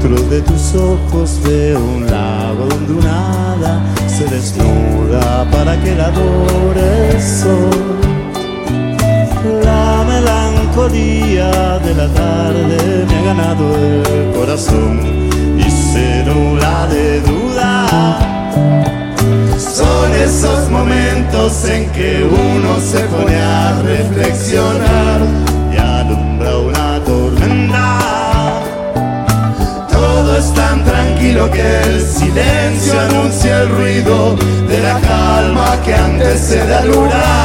Dentro de tus ojos veo un lago donde una hada se desnuda para que la adore el sol. La melancolía de la tarde me ha ganado el corazón y se nubla de silencio anuncia el ruido de la calma que antecede al huracán.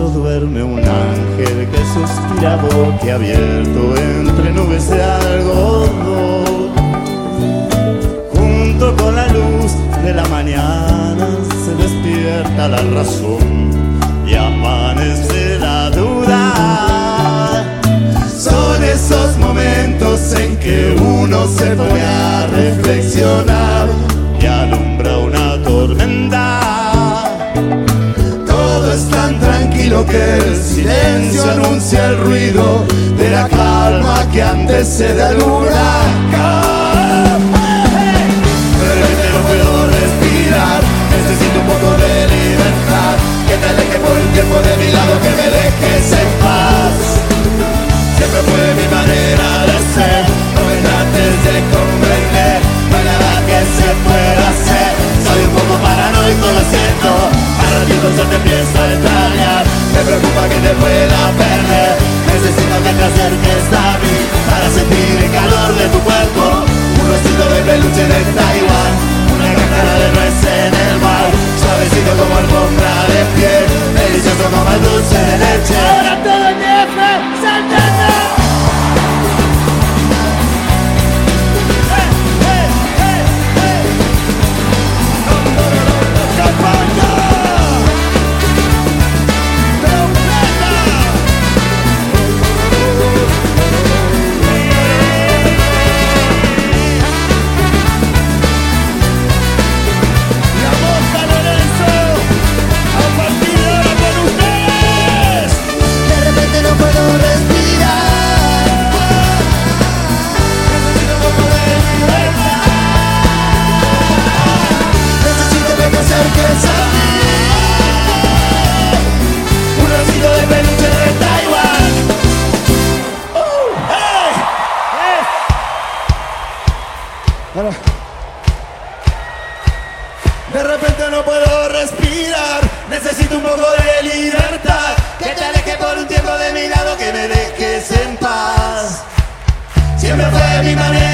Duerme un ángel que suspira boquiabierto entre nubes de algodón. Junto con la luz de la mañana se despierta la razón y amanece la duda. Son esos momentos en que uno se pone a reflexionar que el silencio anuncia el ruido de la calma que antecede al huracán. De repente De repente no puedo respirar. Necesito un poco de libertad. Que te aleje por un tiempo de mi lado Que me dejes en paz. Siempre fue mi manera